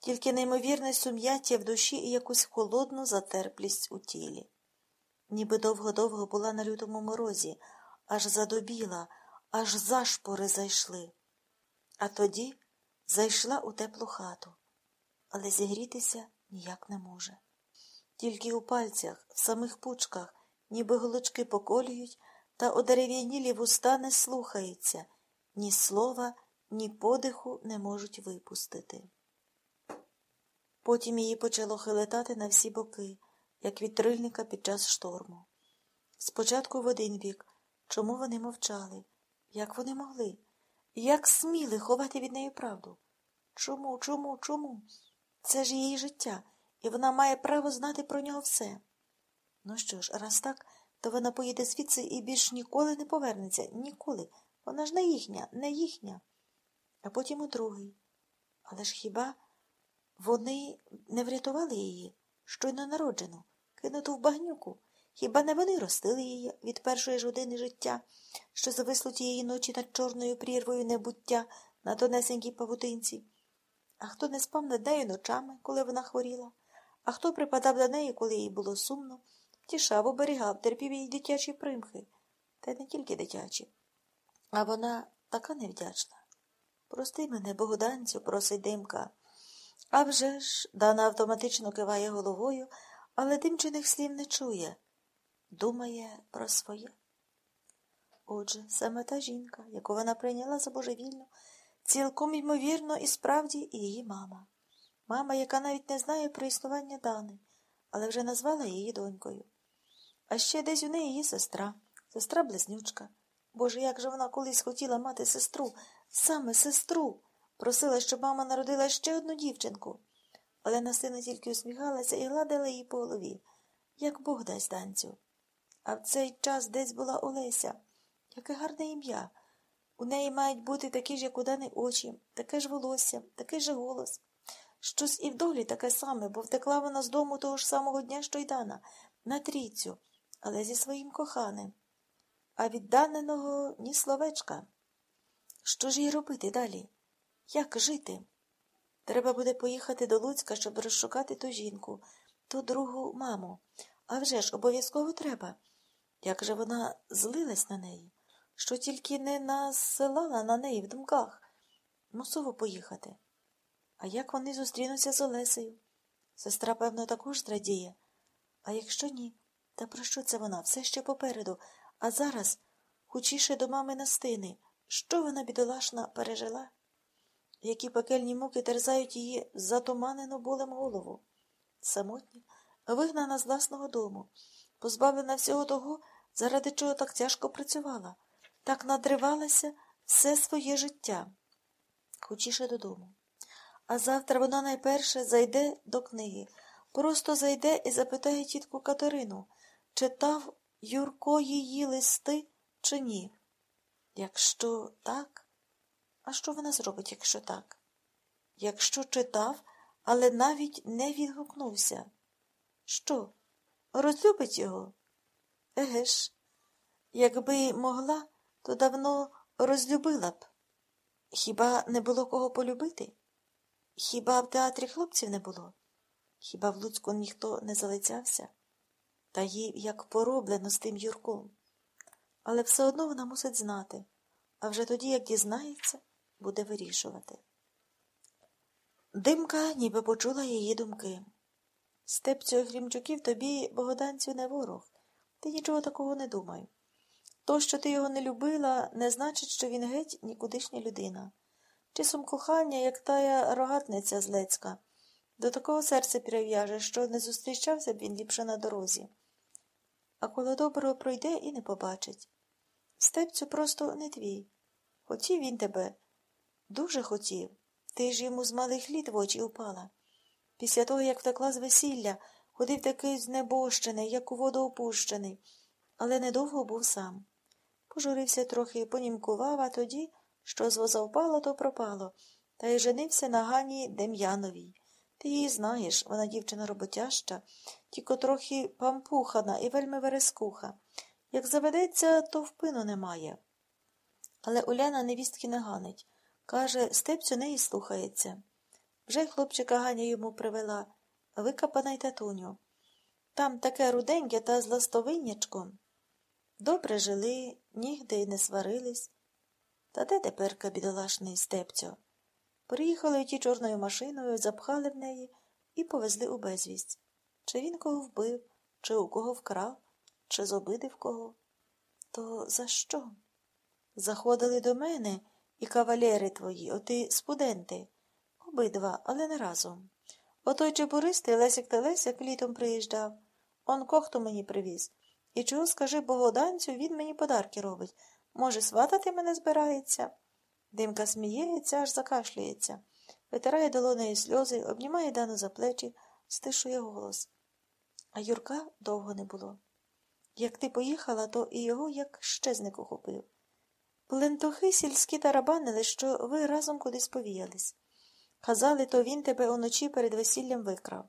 тільки неймовірне сум'яття в душі і якусь холодну затерплість у тілі. Ніби довго-довго була на лютому морозі, аж задобіла, аж зашпори зайшли. А тоді зайшла у теплу хату, але зігрітися ніяк не може. Тільки у пальцях, в самих пучках, ніби голочки поколюють, та одерев'янілі вуста не слухаються, ні слова, ні подиху не можуть випустити. Потім її почало хилетати на всі боки, як вітрильника під час шторму. Спочатку в один вік, чому вони мовчали, як вони могли, як сміли ховати від неї правду? Чому, чому, чому? Це ж її життя, і вона має право знати про нього все. Ну що ж, раз так, то вона поїде звідси і більш ніколи не повернеться. Ніколи. Вона ж не їхня, не їхня. А потім у другий. Але ж хіба вони не врятували її, щойно народжену, кинуту в багнюку? Хіба не вони ростили її від першої ж години життя, що зависло тієї ночі над чорною прірвою небуття на тонесенькій павутинці? А хто не спав над нею ночами, коли вона хворіла? А хто припадав до неї, коли їй було сумно, тішав, оберігав, терпів її дитячі примхи, та й не тільки дитячі. А вона така невдячна. Прости мене, богоданцю, просить димка. А вже ж, Дана автоматично киває головою, але димчиних слів не чує. Думає про своє. Отже, саме та жінка, яку вона прийняла за божевільну, цілком ймовірно і справді її мама. Мама, яка навіть не знає про існування Дани, але вже назвала її донькою. А ще десь у неї є сестра, сестра близнючка. Боже, як же вона колись хотіла мати сестру, саме сестру, просила, щоб мама народила ще одну дівчинку. Але на сина тільки усміхалася і гладила її по голові, як Бог дасть данцю. А в цей час десь була Олеся. Яке гарне ім'я. У неї мають бути такі ж, як у Дани очі, таке ж волосся, такий же голос. Щось і в долі таке саме, бо втекла вона з дому того ж самого дня, що й Дана, на трійцю, але зі своїм коханим. А від даненого ні словечка. Що ж їй робити далі? Як жити? Треба буде поїхати до Луцька, щоб розшукати ту жінку, ту другу маму. А вже ж обов'язково треба. Як же вона злилась на неї, що тільки не насилала на неї в думках. Мусово поїхати. А як вони зустрінуться з Олесею? Сестра, певно, також зрадіє. А якщо ні, та про що це вона? Все ще попереду, а зараз хучіше до мами настини. Що вона, бідолашна, пережила? Які пекельні муки терзають її затуманену болем голову. Самотня, вигнана з власного дому, позбавлена всього того, заради чого так тяжко працювала, так надривалася все своє життя, хочіше додому. А завтра вона найперше зайде до книги, просто зайде і запитає тітку Катерину, читав Юрко її листи чи ні. Якщо так, а що вона зробить, якщо так? Якщо читав, але навіть не відгукнувся. Що, розлюбить його? Еге ж, якби могла, то давно розлюбила б. Хіба не було кого полюбити? Хіба в театрі хлопців не було? Хіба в Луцьку ніхто не залицявся? Та їй як пороблено з тим Юрком. Але все одно вона мусить знати, а вже тоді, як дізнається, буде вирішувати. Димка ніби почула її думки. Степцю Хрімчуків тобі, богоданцю, не ворог. Ти нічого такого не думай. То, що ти його не любила, не значить, що він геть нікудишня людина. Часом кохання, як тая рогатниця злецька, до такого серця прив'яже, що не зустрічався б він ліпше на дорозі. А коло доброго пройде і не побачить. Степцю просто не твій. Хотів він тебе. Дуже хотів. Ти ж йому з малих літ в очі упала. Після того, як втекла з весілля, ходив такий знебощений, як у воду опущений, але недовго був сам. Пожурився трохи, понімкував, а тоді, що з воза впало, то пропало, та й женився на Гані Дем'яновій. Ти її знаєш, вона дівчина роботяща, тільки трохи пампухана і вельми верескуха. Як заведеться, то впину немає. Але Уляна невістки не ганить. Каже, степцю неї слухається. Вже й хлопчика Ганя йому привела, викопана й татуню. Там таке руденьке та з ластовиннячком. Добре жили, нігде й не сварились. Та де тепер бідолашний степцьо? Приїхали ті чорною машиною, запхали в неї і повезли у безвість. Чи він кого вбив, чи у кого вкрав, чи зобидив кого? То за що? Заходили до мене і кавалери твої, оти студенти, обидва, але не разом. Отой чебуристий Лесик Телесик літом приїжджав. Он кохту мені привіз. І чого, скажи богоданцю, він мені подарки робить. Може, сватати мене збирається? Димка сміється, аж закашлюється, витирає долонею сльози, обнімає Дану за плечі, стишує голос. А Юрка довго не було. Як ти поїхала, то і його як щезник ухопив. Плентохи сільські тарабанили, що ви разом кудись повіялись. Казали, то він тебе уночі перед весіллям викрав.